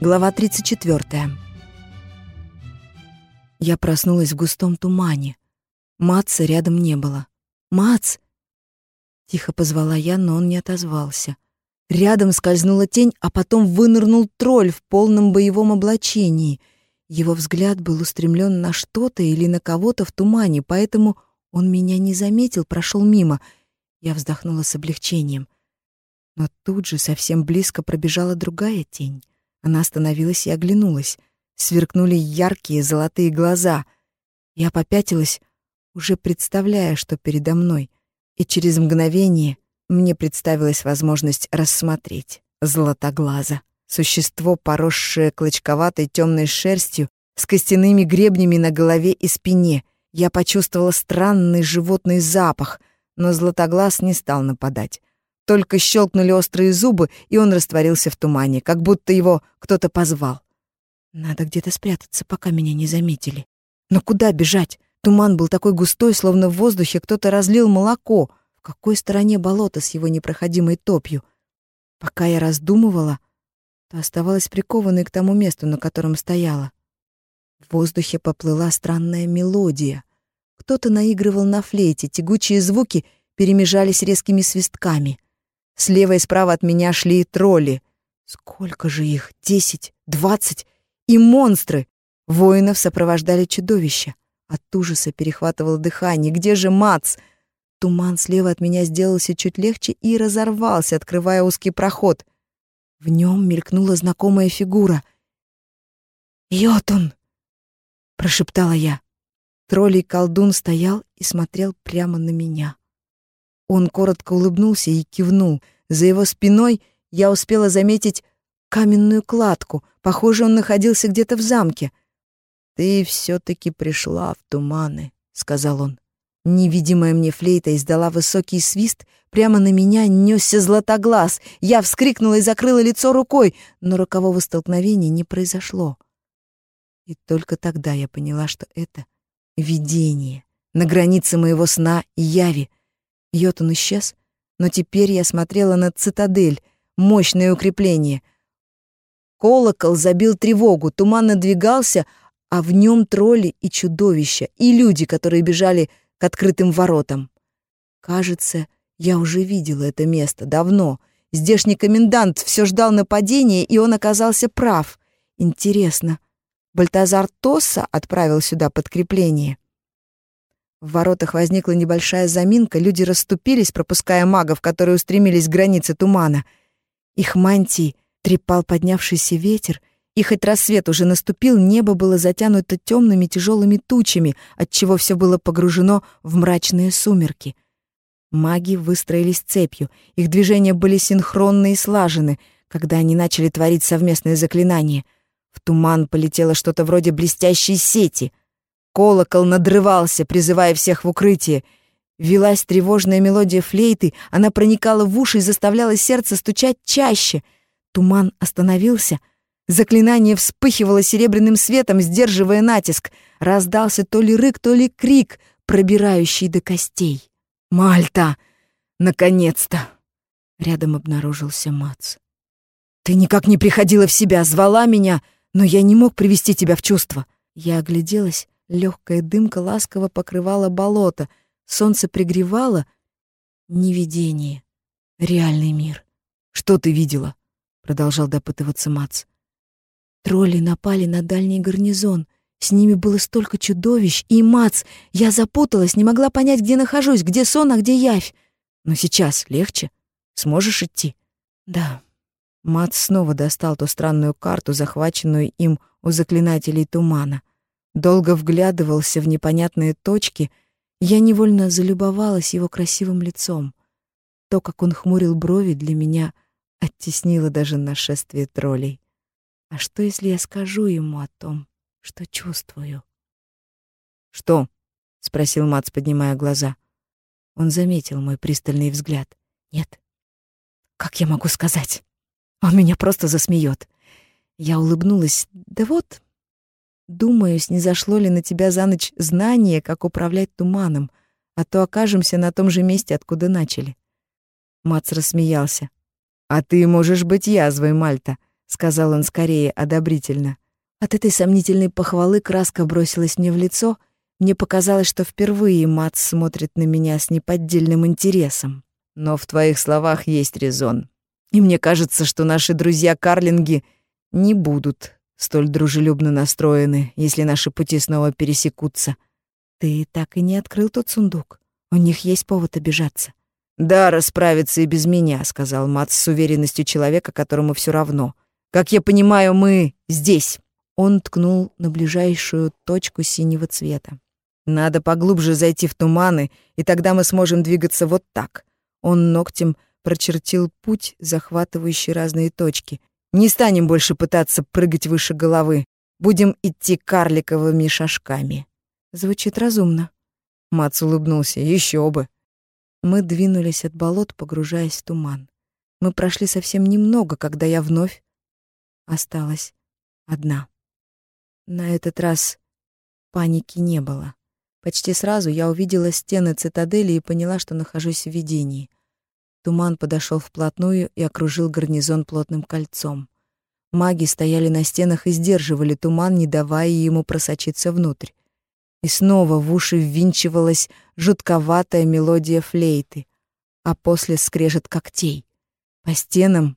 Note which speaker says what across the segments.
Speaker 1: Глава 34. Я проснулась в густом тумане. Матца рядом не было. «Мац!» Тихо позвала я, но он не отозвался. Рядом скользнула тень, а потом вынырнул тролль в полном боевом облачении. Его взгляд был устремлен на что-то или на кого-то в тумане, поэтому он меня не заметил, прошел мимо. Я вздохнула с облегчением. Но тут же совсем близко пробежала другая тень. Она остановилась и оглянулась. Сверкнули яркие золотые глаза. Я попятилась, уже представляя, что передо мной. И через мгновение мне представилась возможность рассмотреть золотоглаза. Существо, поросшее клочковатой темной шерстью, с костяными гребнями на голове и спине. Я почувствовала странный животный запах, но златоглаз не стал нападать. Только щелкнули острые зубы, и он растворился в тумане, как будто его кто-то позвал. Надо где-то спрятаться, пока меня не заметили. Но куда бежать? Туман был такой густой, словно в воздухе кто-то разлил молоко. В какой стороне болото с его непроходимой топью? Пока я раздумывала, то оставалась прикованной к тому месту, на котором стояла. В воздухе поплыла странная мелодия. Кто-то наигрывал на флейте, тягучие звуки перемежались резкими свистками — Слева и справа от меня шли тролли. Сколько же их? Десять? Двадцать? И монстры! Воинов сопровождали чудовища. От ужаса перехватывало дыхание. Где же Мац? Туман слева от меня сделался чуть легче и разорвался, открывая узкий проход. В нем мелькнула знакомая фигура. «Йотун!» — прошептала я. Троллей колдун стоял и смотрел прямо на меня. Он коротко улыбнулся и кивнул. За его спиной я успела заметить каменную кладку. Похоже, он находился где-то в замке. «Ты все-таки пришла в туманы», — сказал он. Невидимая мне флейта издала высокий свист, прямо на меня несся златоглаз. Я вскрикнула и закрыла лицо рукой, но рокового столкновения не произошло. И только тогда я поняла, что это видение на границе моего сна и яви — Йотун исчез, но теперь я смотрела на цитадель, мощное укрепление. Колокол забил тревогу, туман надвигался, а в нем тролли и чудовища, и люди, которые бежали к открытым воротам. Кажется, я уже видела это место давно. Здешний комендант все ждал нападения, и он оказался прав. Интересно, Бальтазар Тосса отправил сюда подкрепление? В воротах возникла небольшая заминка, люди расступились, пропуская магов, которые устремились к границе тумана. Их мантии трепал поднявшийся ветер, и хоть рассвет уже наступил, небо было затянуто темными тяжелыми тучами, отчего все было погружено в мрачные сумерки. Маги выстроились цепью, их движения были синхронны и слажены, когда они начали творить совместные заклинания. В туман полетело что-то вроде блестящей сети — Колокол надрывался, призывая всех в укрытие. Велась тревожная мелодия флейты, она проникала в уши и заставляла сердце стучать чаще. Туман остановился. Заклинание вспыхивало серебряным светом, сдерживая натиск. Раздался то ли рык, то ли крик, пробирающий до костей. «Мальта! Наконец-то!» Рядом обнаружился Мац. «Ты никак не приходила в себя, звала меня, но я не мог привести тебя в чувство». Я огляделась Легкая дымка ласково покрывала болото, солнце пригревало. Невидение. Реальный мир. «Что ты видела?» — продолжал допытываться Мац. Тролли напали на дальний гарнизон. С ними было столько чудовищ. И, Мац, я запуталась, не могла понять, где нахожусь, где сон, а где явь. Но сейчас легче. Сможешь идти? Да. Мац снова достал ту странную карту, захваченную им у заклинателей тумана долго вглядывался в непонятные точки, я невольно залюбовалась его красивым лицом. То, как он хмурил брови, для меня оттеснило даже нашествие троллей. А что, если я скажу ему о том, что чувствую? «Что?» — спросил Мац, поднимая глаза. Он заметил мой пристальный взгляд. «Нет. Как я могу сказать? Он меня просто засмеет. Я улыбнулась. «Да вот, Думаю, снизошло ли на тебя за ночь знание, как управлять туманом, а то окажемся на том же месте, откуда начали. Мац рассмеялся. А ты можешь быть язвой, Мальта. сказал он скорее одобрительно. От этой сомнительной похвалы краска бросилась мне в лицо. Мне показалось, что впервые Мац смотрит на меня с неподдельным интересом. Но в твоих словах есть резон. И мне кажется, что наши друзья-карлинги не будут столь дружелюбно настроены, если наши пути снова пересекутся. Ты так и не открыл тот сундук. У них есть повод обижаться. «Да, расправиться и без меня», — сказал Мац с уверенностью человека, которому все равно. «Как я понимаю, мы здесь». Он ткнул на ближайшую точку синего цвета. «Надо поглубже зайти в туманы, и тогда мы сможем двигаться вот так». Он ногтем прочертил путь, захватывающий разные точки. «Не станем больше пытаться прыгать выше головы. Будем идти карликовыми шажками». Звучит разумно. Мац улыбнулся. Еще бы. Мы двинулись от болот, погружаясь в туман. Мы прошли совсем немного, когда я вновь осталась одна. На этот раз паники не было. Почти сразу я увидела стены цитадели и поняла, что нахожусь в видении. Туман подошел вплотную и окружил гарнизон плотным кольцом. Маги стояли на стенах и сдерживали туман, не давая ему просочиться внутрь. И снова в уши ввинчивалась жутковатая мелодия флейты, а после скрежет когтей. По стенам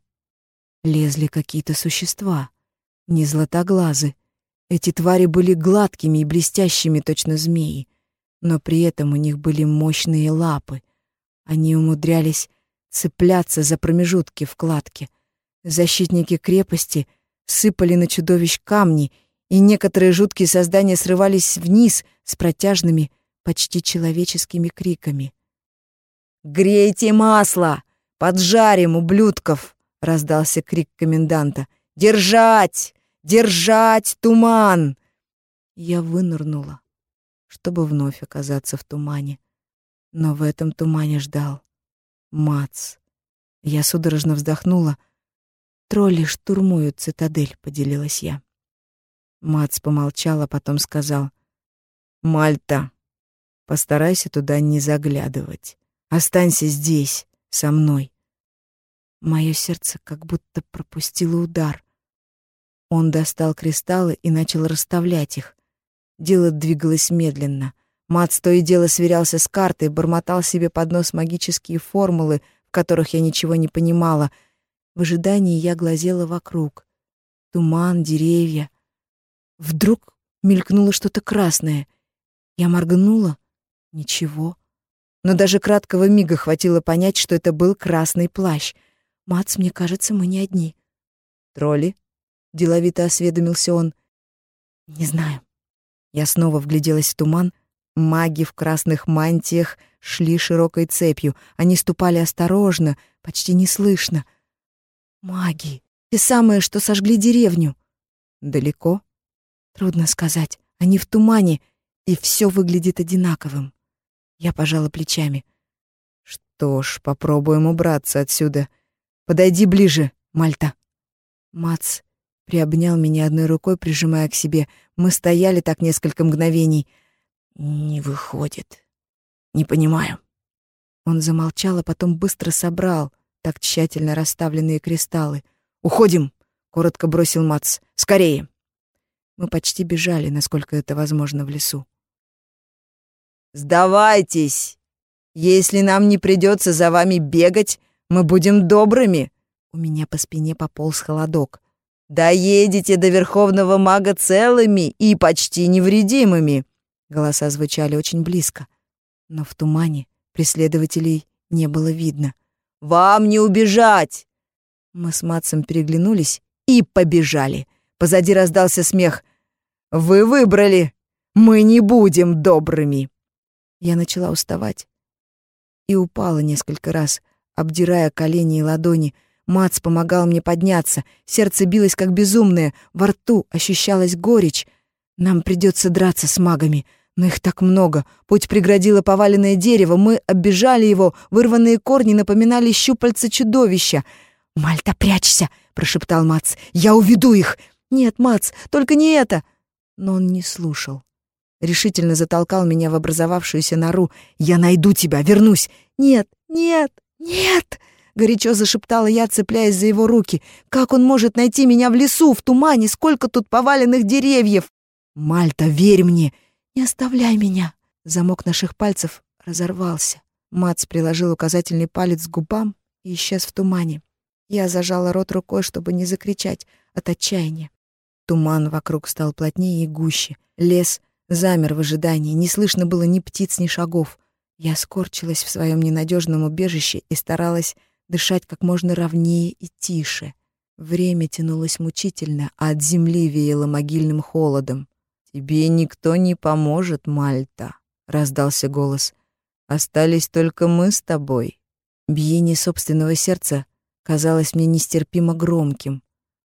Speaker 1: лезли какие-то существа, не златоглазы. Эти твари были гладкими и блестящими, точно змеи, но при этом у них были мощные лапы. Они умудрялись цепляться за промежутки в кладке. Защитники крепости сыпали на чудовищ камни и некоторые жуткие создания срывались вниз с протяжными, почти человеческими криками. «Грейте масло! Поджарим, ублюдков!» — раздался крик коменданта. «Держать! Держать туман!» Я вынырнула, чтобы вновь оказаться в тумане. Но в этом тумане ждал Мац. Я судорожно вздохнула. «Тролли штурмуют цитадель», — поделилась я. Мац помолчал, а потом сказал. «Мальта, постарайся туда не заглядывать. Останься здесь, со мной». Мое сердце как будто пропустило удар. Он достал кристаллы и начал расставлять их. Дело двигалось медленно. Мац то и дело сверялся с картой, бормотал себе под нос магические формулы, в которых я ничего не понимала. В ожидании я глазела вокруг. Туман, деревья — Вдруг мелькнуло что-то красное. Я моргнула. Ничего. Но даже краткого мига хватило понять, что это был красный плащ. «Мац, мне кажется, мы не одни». «Тролли?» — деловито осведомился он. «Не знаю». Я снова вгляделась в туман. Маги в красных мантиях шли широкой цепью. Они ступали осторожно, почти неслышно. «Маги! Те самые, что сожгли деревню!» «Далеко?» Трудно сказать. Они в тумане, и все выглядит одинаковым. Я пожала плечами. Что ж, попробуем убраться отсюда. Подойди ближе, Мальта. Мац приобнял меня одной рукой, прижимая к себе. Мы стояли так несколько мгновений. Не выходит. Не понимаю. Он замолчал, а потом быстро собрал так тщательно расставленные кристаллы. «Уходим!» — коротко бросил Мац. «Скорее!» Мы почти бежали, насколько это возможно в лесу. «Сдавайтесь! Если нам не придется за вами бегать, мы будем добрыми!» У меня по спине пополз холодок. «Доедете до Верховного Мага целыми и почти невредимыми!» Голоса звучали очень близко, но в тумане преследователей не было видно. «Вам не убежать!» Мы с Матсом переглянулись и побежали. Позади раздался смех. Вы выбрали. Мы не будем добрыми. Я начала уставать и упала несколько раз, обдирая колени и ладони. Мац помогал мне подняться. Сердце билось как безумное, во рту ощущалась горечь. Нам придется драться с магами, но их так много. Путь преградило поваленное дерево, мы оббежали его, вырванные корни напоминали щупальца чудовища. «Мальта, прячься!» — прошептал Мац. «Я уведу их!» «Нет, Мац, только не это!» но он не слушал. Решительно затолкал меня в образовавшуюся нору. «Я найду тебя, вернусь!» «Нет, нет, нет!» — горячо зашептала я, цепляясь за его руки. «Как он может найти меня в лесу, в тумане? Сколько тут поваленных деревьев!» «Мальта, верь мне! Не оставляй меня!» Замок наших пальцев разорвался. Мац приложил указательный палец к губам и исчез в тумане. Я зажала рот рукой, чтобы не закричать от отчаяния. Туман вокруг стал плотнее и гуще. Лес замер в ожидании, не слышно было ни птиц, ни шагов. Я скорчилась в своем ненадежном убежище и старалась дышать как можно ровнее и тише. Время тянулось мучительно, а от земли веяло могильным холодом. «Тебе никто не поможет, Мальта», — раздался голос. «Остались только мы с тобой». Биение собственного сердца казалось мне нестерпимо громким.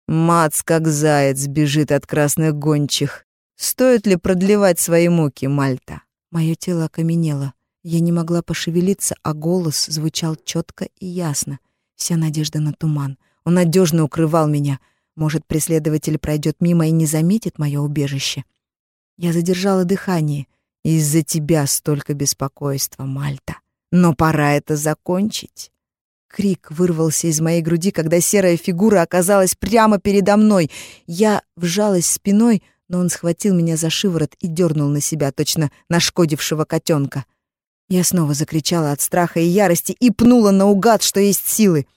Speaker 1: Мац, как заяц, бежит от красных гончих. Стоит ли продлевать свои муки, Мальта? Мое тело окаменело. Я не могла пошевелиться, а голос звучал четко и ясно. Вся надежда на туман. Он надежно укрывал меня. Может, преследователь пройдет мимо и не заметит мое убежище. Я задержала дыхание. Из-за тебя столько беспокойства, Мальта. Но пора это закончить. Крик вырвался из моей груди, когда серая фигура оказалась прямо передо мной. Я вжалась спиной, но он схватил меня за шиворот и дернул на себя, точно нашкодившего котенка. Я снова закричала от страха и ярости и пнула наугад, что есть силы.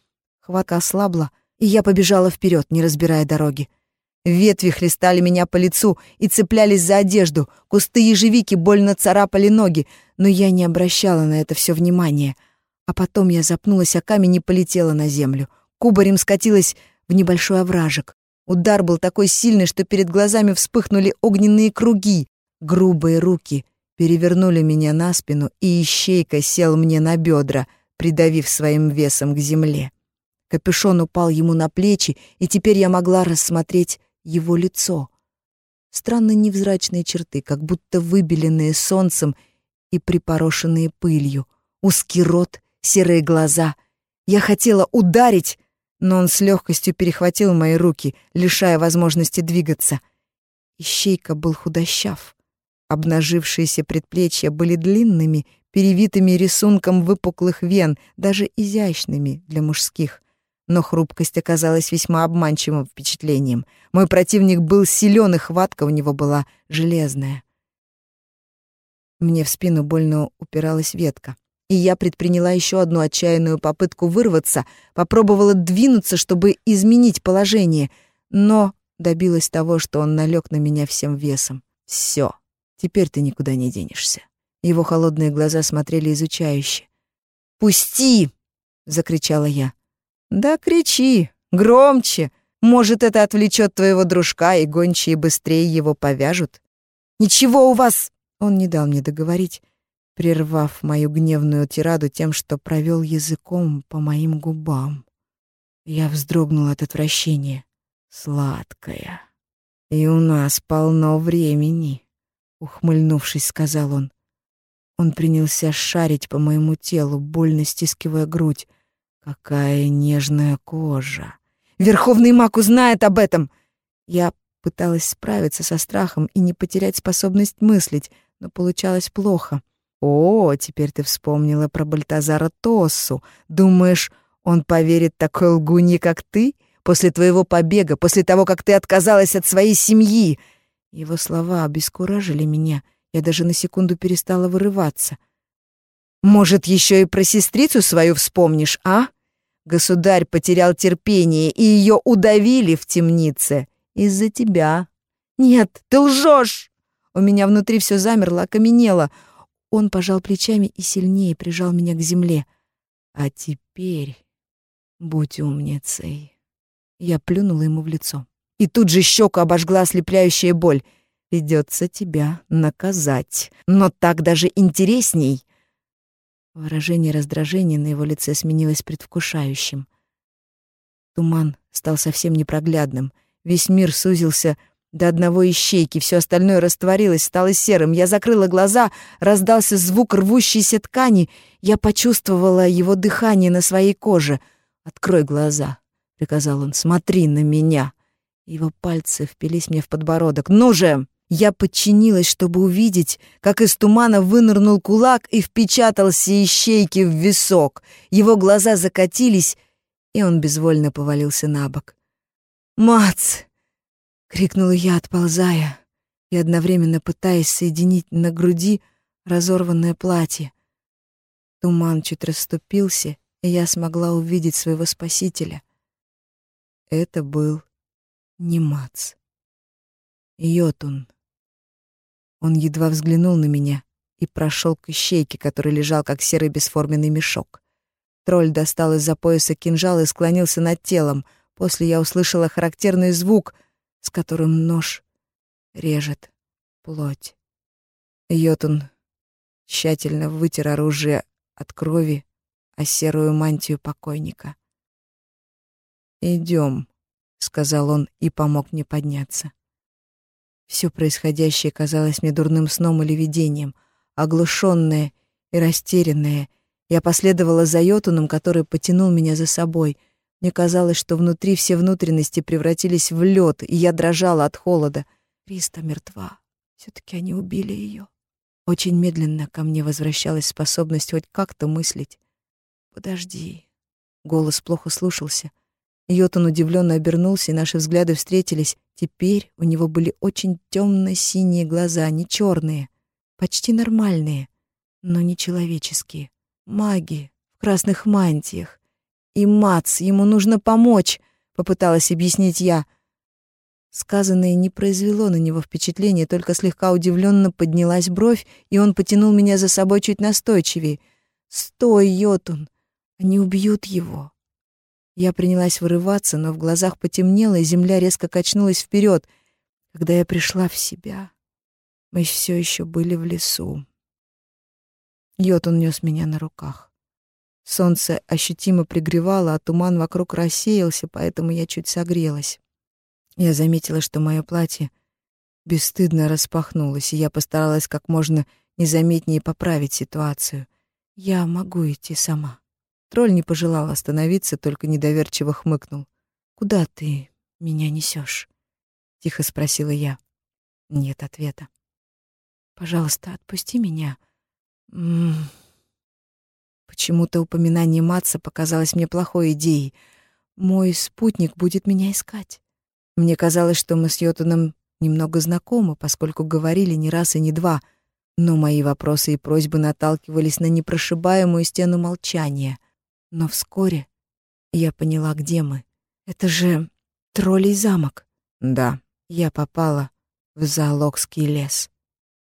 Speaker 1: Хватка ослабла, и я побежала вперед, не разбирая дороги. Ветви хлестали меня по лицу и цеплялись за одежду, кусты ежевики больно царапали ноги, но я не обращала на это все внимания. А потом я запнулась о камень и полетела на землю. Кубарем скатилась в небольшой овражек. Удар был такой сильный, что перед глазами вспыхнули огненные круги. Грубые руки перевернули меня на спину, и ищейка сел мне на бедра, придавив своим весом к земле. Капюшон упал ему на плечи, и теперь я могла рассмотреть его лицо. Странно невзрачные черты, как будто выбеленные солнцем и припорошенные пылью. Узкий рот, серые глаза. Я хотела ударить, но он с легкостью перехватил мои руки, лишая возможности двигаться. Ищейка был худощав. Обнажившиеся предплечья были длинными, перевитыми рисунком выпуклых вен, даже изящными для мужских. Но хрупкость оказалась весьма обманчивым впечатлением. Мой противник был силен, и хватка у него была железная. Мне в спину больно упиралась ветка. И я предприняла еще одну отчаянную попытку вырваться, попробовала двинуться, чтобы изменить положение, но добилась того, что он налег на меня всем весом. Все. Теперь ты никуда не денешься. Его холодные глаза смотрели изучающе. «Пусти!» — закричала я. «Да кричи! Громче! Может, это отвлечет твоего дружка, и гончие быстрее его повяжут?» «Ничего у вас!» Он не дал мне договорить, прервав мою гневную тираду тем, что провел языком по моим губам. Я вздрогнула от отвращения. «Сладкая. И у нас полно времени» ухмыльнувшись, сказал он. Он принялся шарить по моему телу, больно стискивая грудь. Какая нежная кожа. Верховный маг узнает об этом. Я пыталась справиться со страхом и не потерять способность мыслить, но получалось плохо. О, теперь ты вспомнила про Бальтазара Тоссу. Думаешь, он поверит такой лгунье, как ты, после твоего побега, после того, как ты отказалась от своей семьи? Его слова обескуражили меня. Я даже на секунду перестала вырываться. «Может, еще и про сестрицу свою вспомнишь, а? Государь потерял терпение, и ее удавили в темнице. Из-за тебя. Нет, ты лжешь!» У меня внутри все замерло, окаменело. Он пожал плечами и сильнее прижал меня к земле. «А теперь будь умницей». Я плюнула ему в лицо и тут же щеку обожгла ослепляющая боль. «Придется тебя наказать, но так даже интересней». Выражение раздражения на его лице сменилось предвкушающим. Туман стал совсем непроглядным. Весь мир сузился до одного ищейки, все остальное растворилось, стало серым. Я закрыла глаза, раздался звук рвущейся ткани. Я почувствовала его дыхание на своей коже. «Открой глаза», — приказал он, — «смотри на меня». Его пальцы впились мне в подбородок. «Ну же!» Я подчинилась, чтобы увидеть, как из тумана вынырнул кулак и впечатался ищейки в висок. Его глаза закатились, и он безвольно повалился на бок. «Мац!» — крикнула я, отползая, и одновременно пытаясь соединить на груди разорванное платье. Туман чуть расступился, и я смогла увидеть своего спасителя. Это был не Мац. Йотун. Он едва взглянул на меня и прошел к ищейке, который лежал как серый бесформенный мешок. Тролль достал из-за пояса кинжал и склонился над телом. После я услышала характерный звук, с которым нож режет плоть. Йотун тщательно вытер оружие от крови о серую мантию покойника. «Идем», — сказал он и помог мне подняться. Все происходящее казалось мне дурным сном или видением. Оглушенная и растерянная, я последовала за Йотуном, который потянул меня за собой. Мне казалось, что внутри все внутренности превратились в лед, и я дрожала от холода. Риста мертва. все таки они убили ее. Очень медленно ко мне возвращалась способность хоть как-то мыслить. «Подожди». Голос плохо слушался. Йотун удивленно обернулся, и наши взгляды встретились. Теперь у него были очень темно-синие глаза, не черные, почти нормальные, но не человеческие. Маги в красных мантиях. И Мац, ему нужно помочь, попыталась объяснить я. Сказанное не произвело на него впечатления, только слегка удивленно поднялась бровь, и он потянул меня за собой чуть настойчивее. «Стой, Йотун! Они убьют его!» Я принялась вырываться, но в глазах потемнело, и земля резко качнулась вперед. Когда я пришла в себя, мы все еще были в лесу. Йотун нес меня на руках. Солнце ощутимо пригревало, а туман вокруг рассеялся, поэтому я чуть согрелась. Я заметила, что мое платье бесстыдно распахнулось, и я постаралась как можно незаметнее поправить ситуацию. Я могу идти сама. Тролль не пожелал остановиться, только недоверчиво хмыкнул. «Куда ты меня несешь? тихо спросила я. Нет ответа. «Пожалуйста, отпусти меня». М -м -м. Почему-то упоминание Матса показалось мне плохой идеей. Мой спутник будет меня искать. Мне казалось, что мы с Йотуном немного знакомы, поскольку говорили не раз и не два, но мои вопросы и просьбы наталкивались на непрошибаемую стену молчания. Но вскоре я поняла, где мы. Это же троллей замок. Да, я попала в Заалокский лес.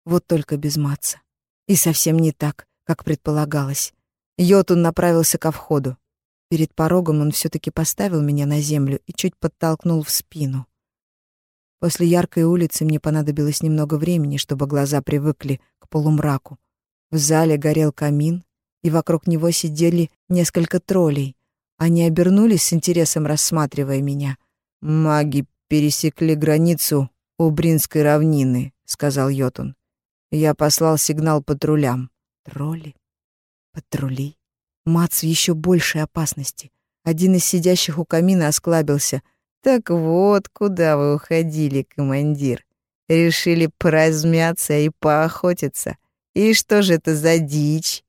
Speaker 1: Вот только без Матца. И совсем не так, как предполагалось. Йотун направился ко входу. Перед порогом он все таки поставил меня на землю и чуть подтолкнул в спину. После яркой улицы мне понадобилось немного времени, чтобы глаза привыкли к полумраку. В зале горел камин, и вокруг него сидели несколько троллей. Они обернулись с интересом, рассматривая меня. «Маги пересекли границу у Бринской равнины», — сказал Йотун. «Я послал сигнал патрулям». «Тролли? Патрули?» Мац в еще большей опасности. Один из сидящих у камина осклабился. «Так вот, куда вы уходили, командир? Решили поразмяться и поохотиться. И что же это за дичь?»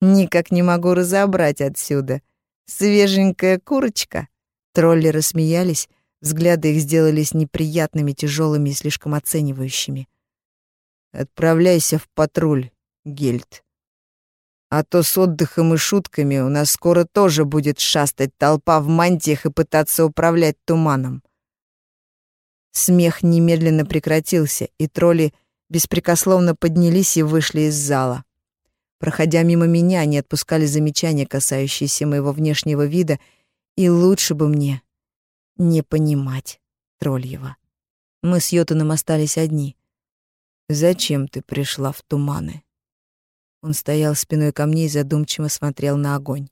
Speaker 1: Никак не могу разобрать отсюда. Свеженькая курочка. Тролли рассмеялись, взгляды их сделались неприятными, тяжелыми и слишком оценивающими. Отправляйся в патруль, Гельд. А то с отдыхом и шутками у нас скоро тоже будет шастать толпа в мантиях и пытаться управлять туманом. Смех немедленно прекратился, и тролли беспрекословно поднялись и вышли из зала. Проходя мимо меня, они отпускали замечания, касающиеся моего внешнего вида, и лучше бы мне не понимать Трольева. Мы с Йотуном остались одни. «Зачем ты пришла в туманы?» Он стоял спиной ко мне и задумчиво смотрел на огонь.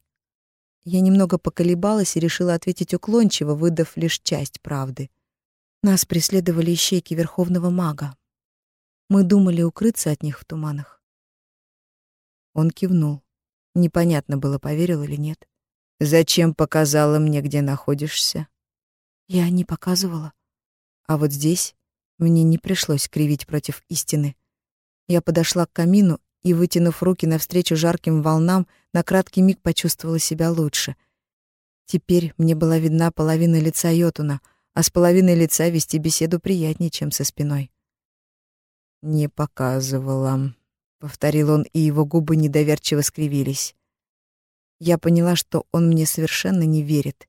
Speaker 1: Я немного поколебалась и решила ответить уклончиво, выдав лишь часть правды. Нас преследовали ищейки Верховного Мага. Мы думали укрыться от них в туманах. Он кивнул. Непонятно было, поверил или нет. «Зачем показала мне, где находишься?» «Я не показывала. А вот здесь Мне не пришлось кривить против истины. Я подошла к камину и, вытянув руки навстречу жарким волнам, на краткий миг почувствовала себя лучше. Теперь мне была видна половина лица Йотуна, а с половиной лица вести беседу приятнее, чем со спиной. «Не показывала», — повторил он, и его губы недоверчиво скривились. Я поняла, что он мне совершенно не верит.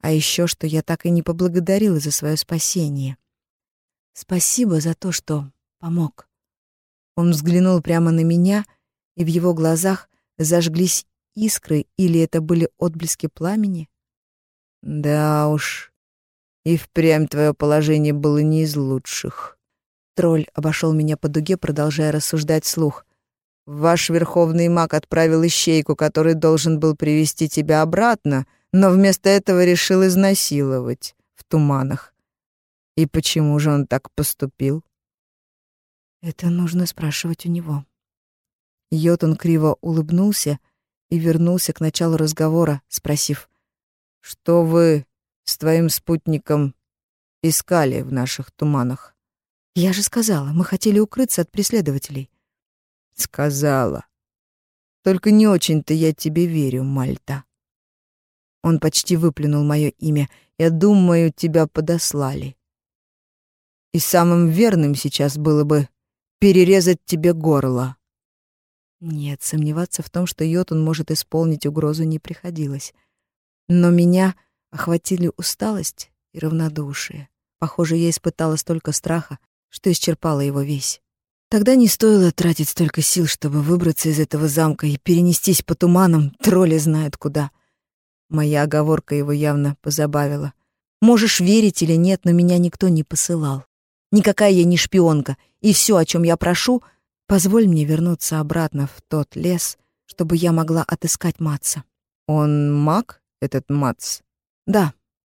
Speaker 1: А еще, что я так и не поблагодарила за свое спасение. Спасибо за то, что помог. Он взглянул прямо на меня, и в его глазах зажглись искры, или это были отблески пламени? Да уж, и впрямь твое положение было не из лучших. Тролль обошел меня по дуге, продолжая рассуждать вслух. Ваш верховный маг отправил ищейку, который должен был привести тебя обратно, но вместо этого решил изнасиловать в туманах. И почему же он так поступил? Это нужно спрашивать у него. Йотун криво улыбнулся и вернулся к началу разговора, спросив, «Что вы с твоим спутником искали в наших туманах?» «Я же сказала, мы хотели укрыться от преследователей. Сказала. Только не очень-то я тебе верю, Мальта. Он почти выплюнул мое имя. Я думаю, тебя подослали. И самым верным сейчас было бы перерезать тебе горло. Нет, сомневаться в том, что Йотун может исполнить угрозу, не приходилось. Но меня охватили усталость и равнодушие. Похоже, я испытала столько страха, что исчерпала его весь. Тогда не стоило тратить столько сил, чтобы выбраться из этого замка и перенестись по туманам, тролли знают куда. Моя оговорка его явно позабавила. Можешь верить или нет, но меня никто не посылал. Никакая я не шпионка, и все, о чем я прошу, позволь мне вернуться обратно в тот лес, чтобы я могла отыскать Матса. Он маг, этот Матс? Да,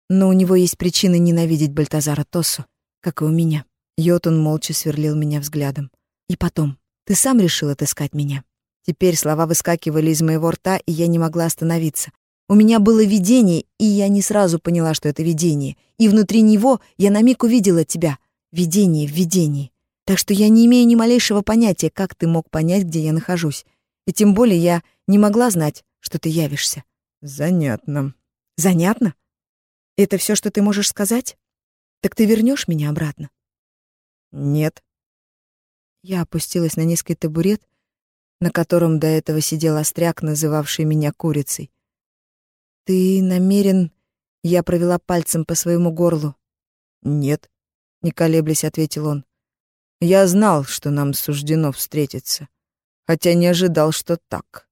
Speaker 1: но у него есть причины ненавидеть Бальтазара Тосу, как и у меня. Йотун молча сверлил меня взглядом. И потом, ты сам решил отыскать меня. Теперь слова выскакивали из моего рта, и я не могла остановиться. У меня было видение, и я не сразу поняла, что это видение. И внутри него я на миг увидела тебя. Видение в видении. Так что я не имею ни малейшего понятия, как ты мог понять, где я нахожусь. И тем более я не могла знать, что ты явишься. Занятно. Занятно? Это все, что ты можешь сказать? Так ты вернешь меня обратно? Нет. Я опустилась на низкий табурет, на котором до этого сидел остряк, называвший меня курицей. «Ты намерен...» Я провела пальцем по своему горлу. «Нет», — не колеблясь, ответил он. «Я знал, что нам суждено встретиться, хотя не ожидал, что так.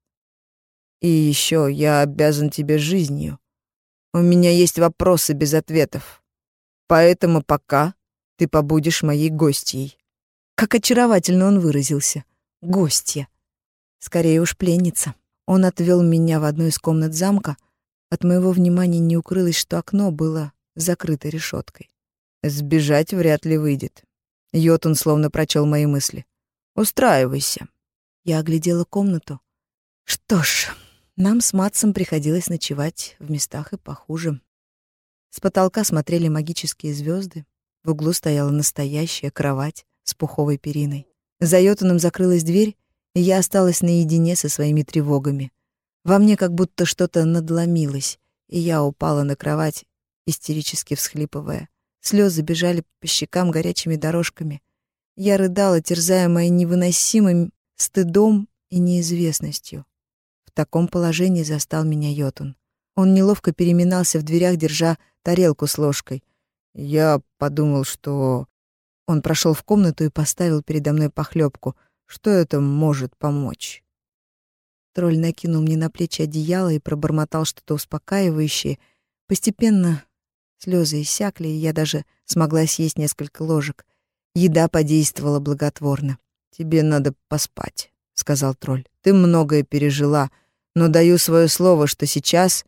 Speaker 1: И еще я обязан тебе жизнью. У меня есть вопросы без ответов, поэтому пока ты побудешь моей гостьей». Как очаровательно он выразился. Гостья. Скорее уж пленница. Он отвел меня в одну из комнат замка. От моего внимания не укрылось, что окно было закрыто решеткой. Сбежать вряд ли выйдет. Йотун словно прочел мои мысли. «Устраивайся». Я оглядела комнату. Что ж, нам с Матсом приходилось ночевать в местах и похуже. С потолка смотрели магические звезды. В углу стояла настоящая кровать с пуховой периной. За Йотуном закрылась дверь, и я осталась наедине со своими тревогами. Во мне как будто что-то надломилось, и я упала на кровать, истерически всхлипывая. Слезы бежали по щекам горячими дорожками. Я рыдала, терзаемая невыносимым стыдом и неизвестностью. В таком положении застал меня Йотун. Он неловко переминался в дверях, держа тарелку с ложкой. Я подумал, что он прошел в комнату и поставил передо мной похлебку. Что это может помочь? Тролль накинул мне на плечи одеяло и пробормотал что-то успокаивающее. Постепенно слезы иссякли, и я даже смогла съесть несколько ложек. Еда подействовала благотворно. «Тебе надо поспать», — сказал тролль. «Ты многое пережила, но даю свое слово, что сейчас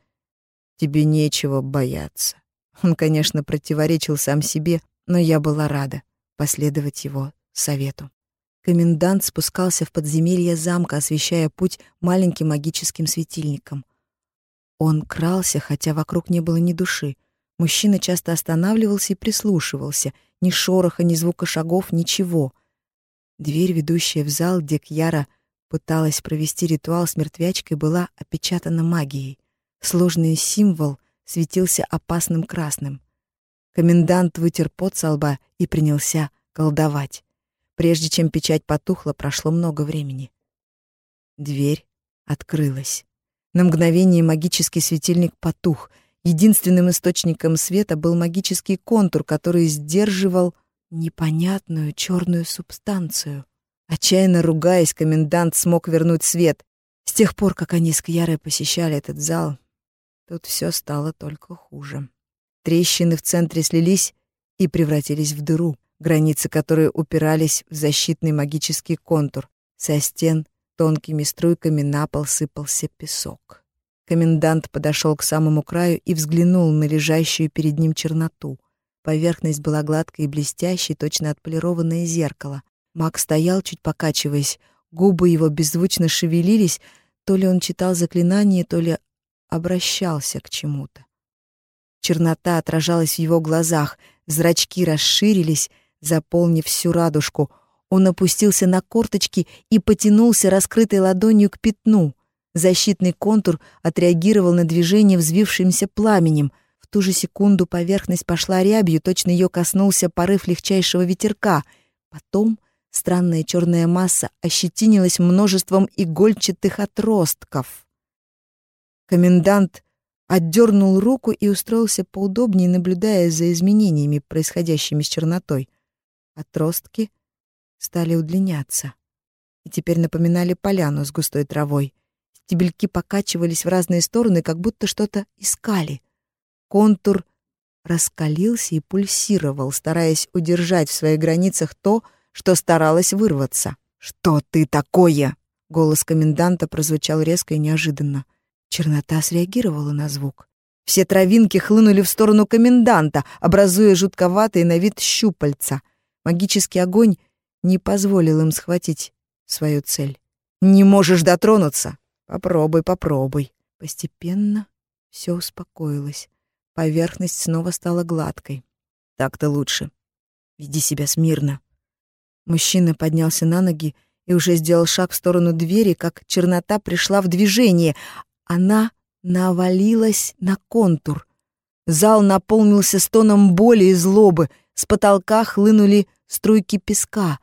Speaker 1: тебе нечего бояться». Он, конечно, противоречил сам себе, но я была рада последовать его совету. Комендант спускался в подземелье замка, освещая путь маленьким магическим светильником. Он крался, хотя вокруг не было ни души. Мужчина часто останавливался и прислушивался. Ни шороха, ни звука шагов, ничего. Дверь, ведущая в зал, где Кьяра пыталась провести ритуал с мертвячкой, была опечатана магией. Сложный символ светился опасным красным. Комендант вытер пот со лба и принялся колдовать. Прежде чем печать потухла, прошло много времени. Дверь открылась. На мгновение магический светильник потух. Единственным источником света был магический контур, который сдерживал непонятную черную субстанцию. Отчаянно ругаясь, комендант смог вернуть свет. С тех пор, как они с Кьярой посещали этот зал, тут все стало только хуже. Трещины в центре слились и превратились в дыру, границы которой упирались в защитный магический контур. Со стен тонкими струйками на пол сыпался песок. Комендант подошел к самому краю и взглянул на лежащую перед ним черноту. Поверхность была гладкой и блестящей, точно отполированное зеркало. Маг стоял, чуть покачиваясь. Губы его беззвучно шевелились, то ли он читал заклинание, то ли обращался к чему-то. Чернота отражалась в его глазах, зрачки расширились, заполнив всю радужку. Он опустился на корточки и потянулся раскрытой ладонью к пятну. Защитный контур отреагировал на движение взвившимся пламенем. В ту же секунду поверхность пошла рябью, точно ее коснулся порыв легчайшего ветерка. Потом странная черная масса ощетинилась множеством игольчатых отростков. Комендант отдернул руку и устроился поудобнее, наблюдая за изменениями, происходящими с чернотой. Отростки стали удлиняться и теперь напоминали поляну с густой травой. Стебельки покачивались в разные стороны, как будто что-то искали. Контур раскалился и пульсировал, стараясь удержать в своих границах то, что старалось вырваться. «Что ты такое?» Голос коменданта прозвучал резко и неожиданно. Чернота среагировала на звук. Все травинки хлынули в сторону коменданта, образуя жутковатые на вид щупальца. Магический огонь не позволил им схватить свою цель. «Не можешь дотронуться? Попробуй, попробуй». Постепенно все успокоилось. Поверхность снова стала гладкой. «Так-то лучше. Веди себя смирно». Мужчина поднялся на ноги и уже сделал шаг в сторону двери, как чернота пришла в движение, она навалилась на контур. Зал наполнился стоном боли и злобы. С потолка хлынули струйки песка.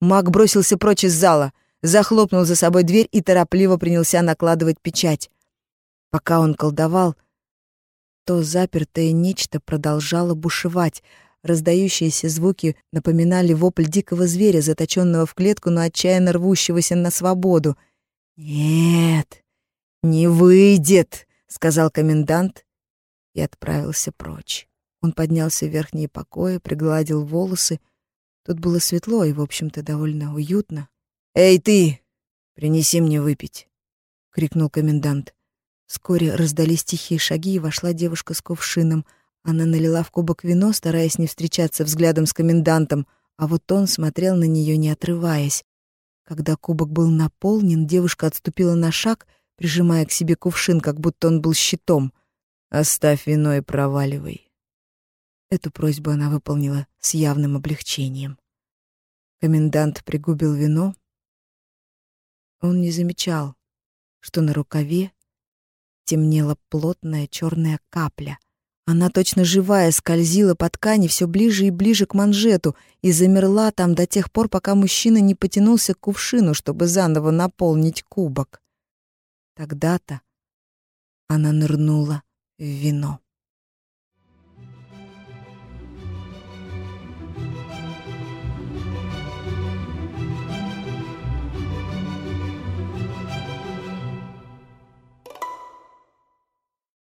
Speaker 1: Маг бросился прочь из зала, захлопнул за собой дверь и торопливо принялся накладывать печать. Пока он колдовал, то запертое нечто продолжало бушевать. Раздающиеся звуки напоминали вопль дикого зверя, заточенного в клетку, но отчаянно рвущегося на свободу. «Нет!» «Не выйдет», — сказал комендант и отправился прочь. Он поднялся в верхние покои, пригладил волосы. Тут было светло и, в общем-то, довольно уютно. «Эй, ты! Принеси мне выпить!» — крикнул комендант. Вскоре раздались тихие шаги, и вошла девушка с кувшином. Она налила в кубок вино, стараясь не встречаться взглядом с комендантом, а вот он смотрел на нее, не отрываясь. Когда кубок был наполнен, девушка отступила на шаг — прижимая к себе кувшин, как будто он был щитом. «Оставь вино и проваливай». Эту просьбу она выполнила с явным облегчением. Комендант пригубил вино. Он не замечал, что на рукаве темнела плотная черная капля. Она точно живая скользила по ткани все ближе и ближе к манжету и замерла там до тех пор, пока мужчина не потянулся к кувшину, чтобы заново наполнить кубок. Тогда-то она нырнула в вино.